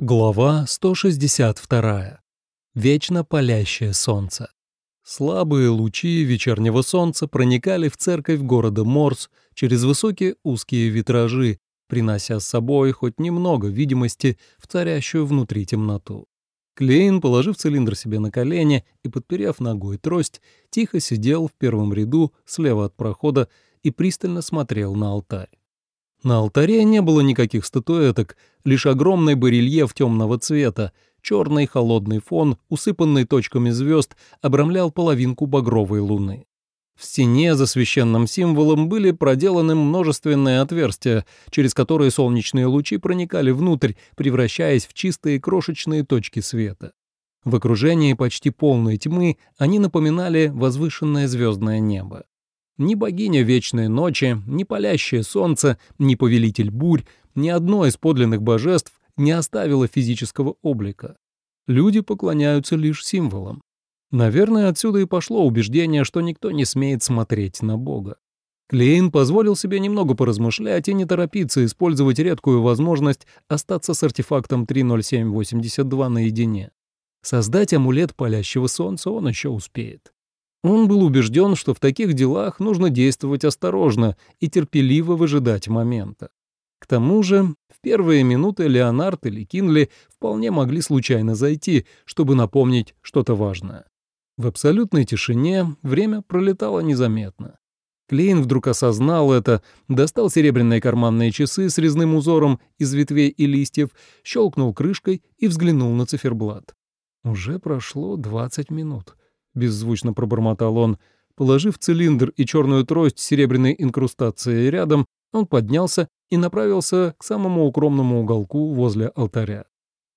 Глава 162. Вечно палящее солнце. Слабые лучи вечернего солнца проникали в церковь города Морс через высокие узкие витражи, принося с собой хоть немного видимости в царящую внутри темноту. Клейн, положив цилиндр себе на колени и подперев ногой трость, тихо сидел в первом ряду слева от прохода и пристально смотрел на алтарь. На алтаре не было никаких статуэток, лишь огромный барельеф темного цвета, черный холодный фон, усыпанный точками звезд, обрамлял половинку багровой луны. В стене за священным символом были проделаны множественные отверстия, через которые солнечные лучи проникали внутрь, превращаясь в чистые крошечные точки света. В окружении почти полной тьмы они напоминали возвышенное звездное небо. Ни богиня вечной ночи, ни палящее солнце, ни повелитель бурь, ни одно из подлинных божеств не оставило физического облика. Люди поклоняются лишь символам. Наверное, отсюда и пошло убеждение, что никто не смеет смотреть на Бога. Клейн позволил себе немного поразмышлять и не торопиться использовать редкую возможность остаться с артефактом 30782 наедине. Создать амулет палящего солнца он еще успеет. Он был убежден, что в таких делах нужно действовать осторожно и терпеливо выжидать момента. К тому же в первые минуты Леонард или Кинли вполне могли случайно зайти, чтобы напомнить что-то важное. В абсолютной тишине время пролетало незаметно. Клейн вдруг осознал это, достал серебряные карманные часы с резным узором из ветвей и листьев, щелкнул крышкой и взглянул на циферблат. Уже прошло 20 минут беззвучно пробормотал он. Положив цилиндр и черную трость с серебряной инкрустацией рядом, он поднялся и направился к самому укромному уголку возле алтаря.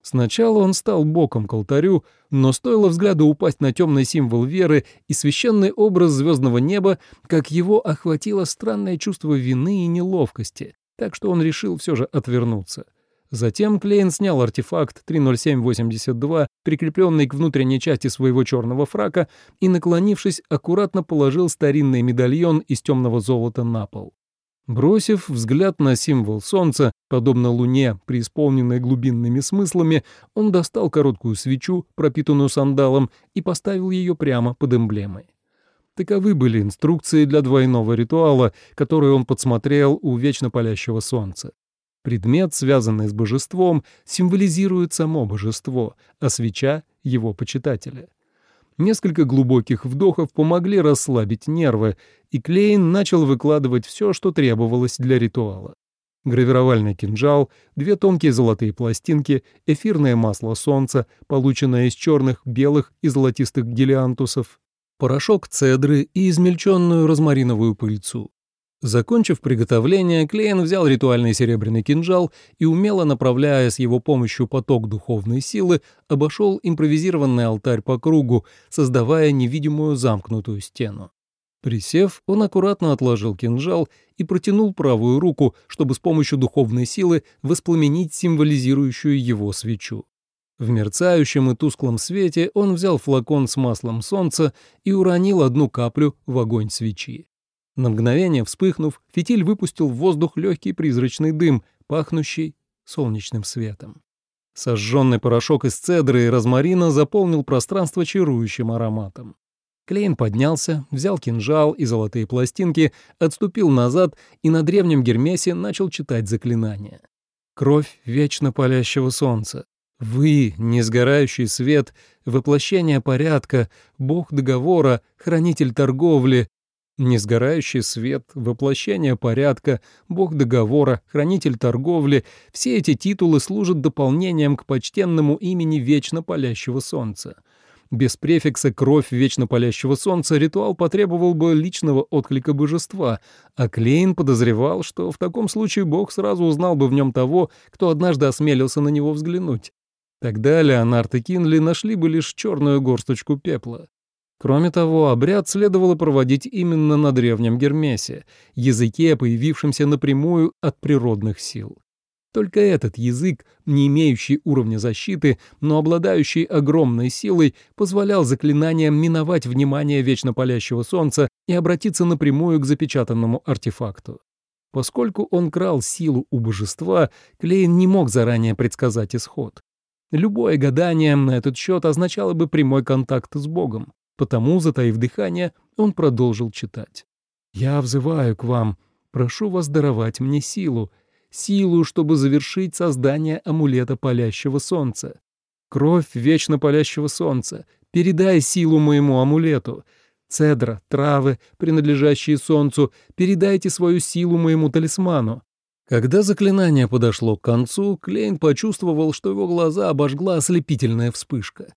Сначала он стал боком к алтарю, но стоило взгляду упасть на темный символ веры и священный образ звездного неба, как его охватило странное чувство вины и неловкости, так что он решил все же отвернуться. Затем Клейн снял артефакт 30782, прикрепленный к внутренней части своего черного фрака, и, наклонившись, аккуратно положил старинный медальон из темного золота на пол. Бросив взгляд на символ солнца, подобно луне, преисполненной глубинными смыслами, он достал короткую свечу, пропитанную сандалом, и поставил ее прямо под эмблемой. Таковы были инструкции для двойного ритуала, который он подсмотрел у вечно палящего солнца. Предмет, связанный с божеством, символизирует само божество, а свеча — его почитателя. Несколько глубоких вдохов помогли расслабить нервы, и Клейн начал выкладывать все, что требовалось для ритуала. Гравировальный кинжал, две тонкие золотые пластинки, эфирное масло солнца, полученное из черных, белых и золотистых гелиантусов, порошок цедры и измельченную розмариновую пыльцу. Закончив приготовление, Клейн взял ритуальный серебряный кинжал и, умело направляя с его помощью поток духовной силы, обошел импровизированный алтарь по кругу, создавая невидимую замкнутую стену. Присев, он аккуратно отложил кинжал и протянул правую руку, чтобы с помощью духовной силы воспламенить символизирующую его свечу. В мерцающем и тусклом свете он взял флакон с маслом солнца и уронил одну каплю в огонь свечи. На мгновение вспыхнув, фитиль выпустил в воздух легкий призрачный дым, пахнущий солнечным светом. Сожженный порошок из цедры и розмарина заполнил пространство чарующим ароматом. Клейн поднялся, взял кинжал и золотые пластинки, отступил назад и на древнем Гермесе начал читать заклинание. «Кровь вечно палящего солнца. Вы, несгорающий свет, воплощение порядка, бог договора, хранитель торговли, Несгорающий свет, воплощение порядка, бог договора, хранитель торговли — все эти титулы служат дополнением к почтенному имени вечно палящего солнца. Без префикса «кровь вечно палящего солнца» ритуал потребовал бы личного отклика божества, а Клейн подозревал, что в таком случае бог сразу узнал бы в нем того, кто однажды осмелился на него взглянуть. Тогда Леонард и Кинли нашли бы лишь черную горсточку пепла. Кроме того, обряд следовало проводить именно на древнем Гермесе, языке, появившемся напрямую от природных сил. Только этот язык, не имеющий уровня защиты, но обладающий огромной силой, позволял заклинаниям миновать внимание вечно палящего солнца и обратиться напрямую к запечатанному артефакту. Поскольку он крал силу у божества, Клейн не мог заранее предсказать исход. Любое гадание на этот счет означало бы прямой контакт с Богом. Потому, затаив дыхание, он продолжил читать. «Я взываю к вам, прошу вас даровать мне силу, силу, чтобы завершить создание амулета палящего солнца. Кровь вечно палящего солнца, передай силу моему амулету. Цедра, травы, принадлежащие солнцу, передайте свою силу моему талисману. Когда заклинание подошло к концу, Клейн почувствовал, что его глаза обожгла ослепительная вспышка.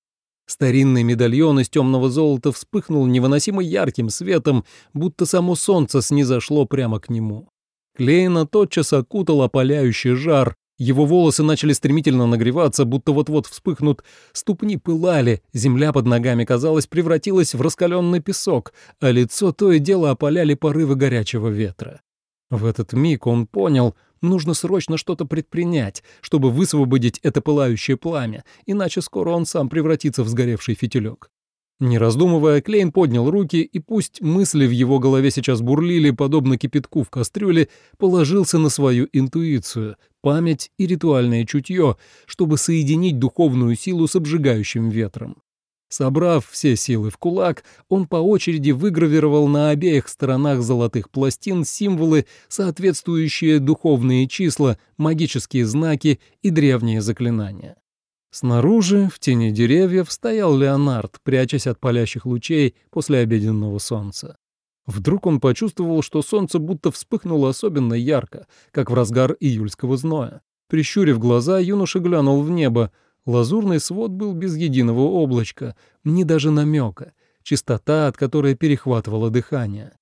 Старинный медальон из темного золота вспыхнул невыносимо ярким светом, будто само солнце снизошло прямо к нему. Клейна тотчас окутал опаляющий жар, его волосы начали стремительно нагреваться, будто вот-вот вспыхнут, ступни пылали, земля под ногами, казалось, превратилась в раскаленный песок, а лицо то и дело опаляли порывы горячего ветра. В этот миг он понял, нужно срочно что-то предпринять, чтобы высвободить это пылающее пламя, иначе скоро он сам превратится в сгоревший фитилек. Не раздумывая, Клейн поднял руки, и пусть мысли в его голове сейчас бурлили, подобно кипятку в кастрюле, положился на свою интуицию, память и ритуальное чутье, чтобы соединить духовную силу с обжигающим ветром. Собрав все силы в кулак, он по очереди выгравировал на обеих сторонах золотых пластин символы, соответствующие духовные числа, магические знаки и древние заклинания. Снаружи, в тени деревьев, стоял Леонард, прячась от палящих лучей после обеденного солнца. Вдруг он почувствовал, что солнце будто вспыхнуло особенно ярко, как в разгар июльского зноя. Прищурив глаза, юноша глянул в небо, Лазурный свод был без единого облачка, ни даже намека, чистота, от которой перехватывало дыхание.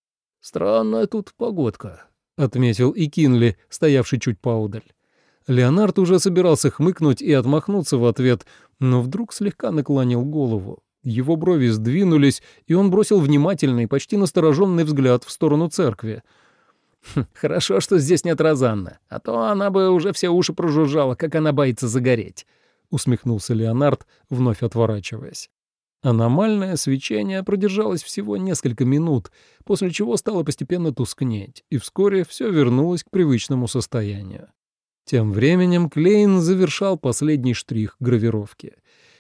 «Странная тут погодка», — отметил и Кинли, стоявший чуть поодаль. Леонард уже собирался хмыкнуть и отмахнуться в ответ, но вдруг слегка наклонил голову. Его брови сдвинулись, и он бросил внимательный, почти настороженный взгляд в сторону церкви. «Хм, «Хорошо, что здесь нет Розанны, а то она бы уже все уши прожужжала, как она боится загореть» усмехнулся Леонард, вновь отворачиваясь. Аномальное свечение продержалось всего несколько минут, после чего стало постепенно тускнеть, и вскоре все вернулось к привычному состоянию. Тем временем Клейн завершал последний штрих гравировки.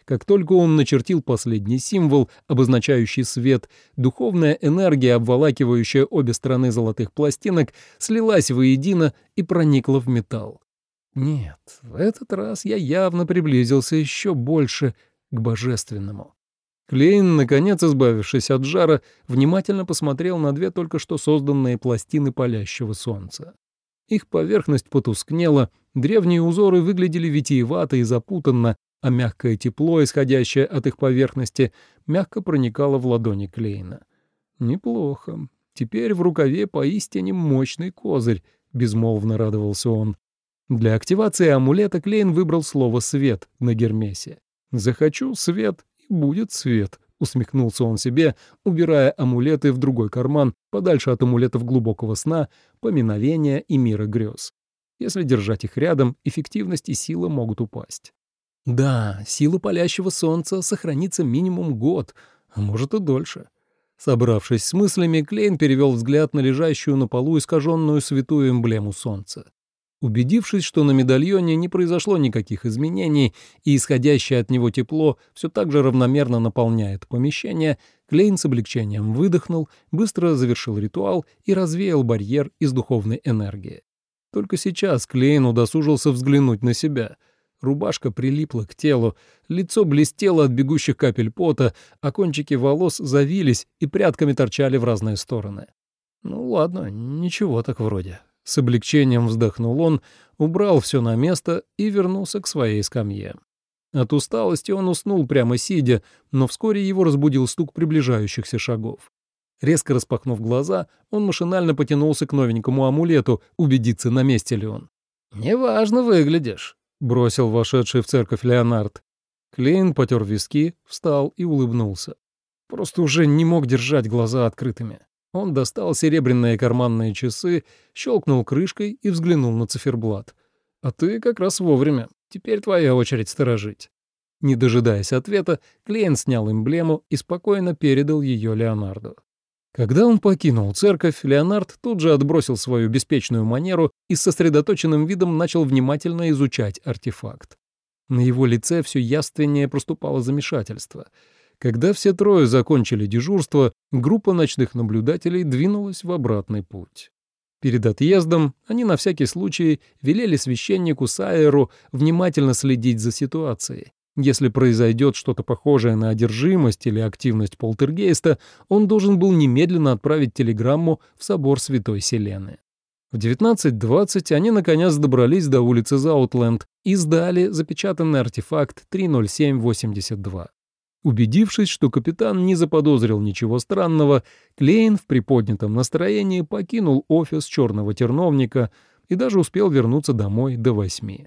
Как только он начертил последний символ, обозначающий свет, духовная энергия, обволакивающая обе стороны золотых пластинок, слилась воедино и проникла в металл. Нет, в этот раз я явно приблизился еще больше к божественному. Клейн, наконец избавившись от жара, внимательно посмотрел на две только что созданные пластины палящего солнца. Их поверхность потускнела, древние узоры выглядели витиевато и запутанно, а мягкое тепло, исходящее от их поверхности, мягко проникало в ладони Клейна. «Неплохо. Теперь в рукаве поистине мощный козырь», — безмолвно радовался он. Для активации амулета Клейн выбрал слово «свет» на Гермесе. «Захочу свет, и будет свет», — усмехнулся он себе, убирая амулеты в другой карман, подальше от амулетов глубокого сна, поминовения и мира грез. Если держать их рядом, эффективность и сила могут упасть. Да, сила палящего солнца сохранится минимум год, а может и дольше. Собравшись с мыслями, Клейн перевел взгляд на лежащую на полу искаженную святую эмблему солнца. Убедившись, что на медальоне не произошло никаких изменений и исходящее от него тепло все так же равномерно наполняет помещение, Клейн с облегчением выдохнул, быстро завершил ритуал и развеял барьер из духовной энергии. Только сейчас Клейн удосужился взглянуть на себя. Рубашка прилипла к телу, лицо блестело от бегущих капель пота, а кончики волос завились и прядками торчали в разные стороны. Ну ладно, ничего так вроде. С облегчением вздохнул он, убрал все на место и вернулся к своей скамье. От усталости он уснул прямо сидя, но вскоре его разбудил стук приближающихся шагов. Резко распахнув глаза, он машинально потянулся к новенькому амулету, убедиться, на месте ли он. «Неважно выглядишь», — бросил вошедший в церковь Леонард. Клейн потер виски, встал и улыбнулся. Просто уже не мог держать глаза открытыми. Он достал серебряные карманные часы, щелкнул крышкой и взглянул на циферблат. «А ты как раз вовремя. Теперь твоя очередь сторожить». Не дожидаясь ответа, клиент снял эмблему и спокойно передал ее Леонарду. Когда он покинул церковь, Леонард тут же отбросил свою беспечную манеру и с сосредоточенным видом начал внимательно изучать артефакт. На его лице все яственнее проступало замешательство. Когда все трое закончили дежурство, группа ночных наблюдателей двинулась в обратный путь. Перед отъездом они на всякий случай велели священнику Сайеру внимательно следить за ситуацией. Если произойдет что-то похожее на одержимость или активность полтергейста, он должен был немедленно отправить телеграмму в собор Святой Селены. В 19.20 они наконец добрались до улицы Заутленд и сдали запечатанный артефакт 30782. Убедившись, что капитан не заподозрил ничего странного, Клейн в приподнятом настроении покинул офис черного терновника и даже успел вернуться домой до восьми.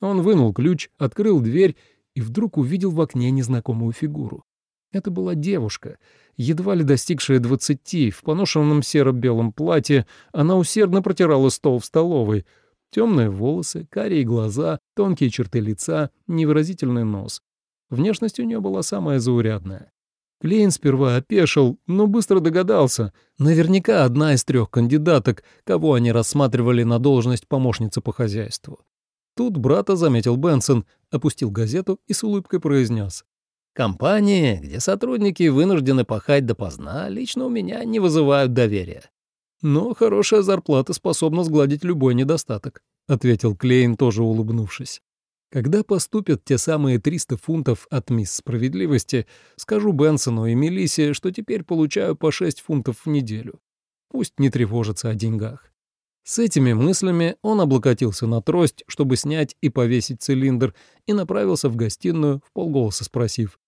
Он вынул ключ, открыл дверь и вдруг увидел в окне незнакомую фигуру. Это была девушка, едва ли достигшая двадцати, в поношенном серо-белом платье, она усердно протирала стол в столовой. Темные волосы, карие глаза, тонкие черты лица, невыразительный нос. Внешность у нее была самая заурядная. Клейн сперва опешил, но быстро догадался. Наверняка одна из трех кандидаток, кого они рассматривали на должность помощницы по хозяйству. Тут брата заметил Бенсон, опустил газету и с улыбкой произнес. «Компании, где сотрудники вынуждены пахать допоздна, лично у меня не вызывают доверия». «Но хорошая зарплата способна сгладить любой недостаток», — ответил Клейн, тоже улыбнувшись. Когда поступят те самые 300 фунтов от мисс Справедливости, скажу Бенсону и Мелиссе, что теперь получаю по 6 фунтов в неделю. Пусть не тревожится о деньгах. С этими мыслями он облокотился на трость, чтобы снять и повесить цилиндр, и направился в гостиную, в полголоса спросив.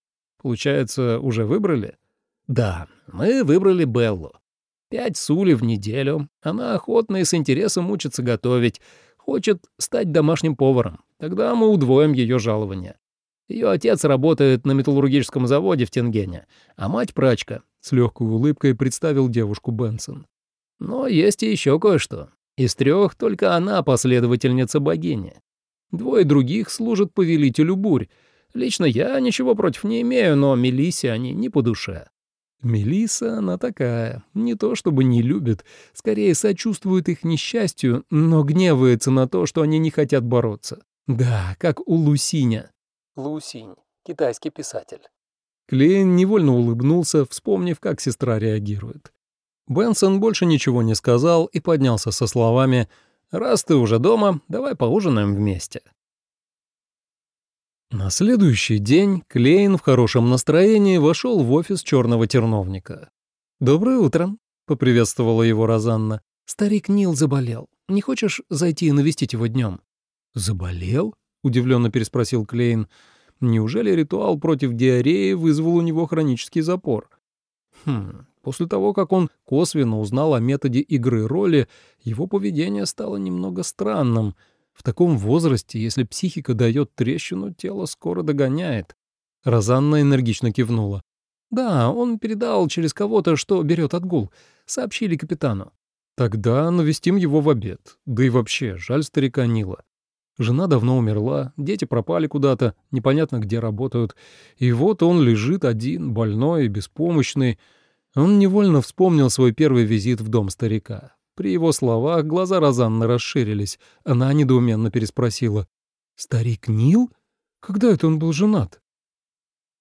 «Получается, уже выбрали?» «Да, мы выбрали Беллу. Пять сули в неделю. Она охотно и с интересом учится готовить. Хочет стать домашним поваром. Тогда мы удвоим ее жалование. Ее отец работает на металлургическом заводе в Тенгене, а мать прачка. С легкой улыбкой представил девушку Бенсон. Но есть и еще кое-что. Из трех только она последовательница богини. Двое других служат повелителю бурь. Лично я ничего против не имею, но Мелиссе они не по душе. Мелиса, она такая, не то чтобы не любит, скорее сочувствует их несчастью, но гневается на то, что они не хотят бороться. Да, как у Лусиня. Лусинь, китайский писатель. Клейн невольно улыбнулся, вспомнив, как сестра реагирует. Бенсон больше ничего не сказал и поднялся со словами «Раз ты уже дома, давай поужинаем вместе». На следующий день Клейн в хорошем настроении вошел в офис черного терновника. «Доброе утро», — поприветствовала его Розанна. «Старик Нил заболел. Не хочешь зайти и навестить его днем?» «Заболел?» — удивленно переспросил Клейн. «Неужели ритуал против диареи вызвал у него хронический запор?» Хм, после того, как он косвенно узнал о методе игры роли, его поведение стало немного странным. В таком возрасте, если психика дает трещину, тело скоро догоняет. Розанна энергично кивнула. «Да, он передал через кого-то, что берет отгул. Сообщили капитану». «Тогда навестим его в обед. Да и вообще, жаль старика Нила. Жена давно умерла, дети пропали куда-то, непонятно где работают. И вот он лежит один, больной беспомощный. Он невольно вспомнил свой первый визит в дом старика. При его словах глаза Розанны расширились. Она недоуменно переспросила. «Старик Нил? Когда это он был женат?»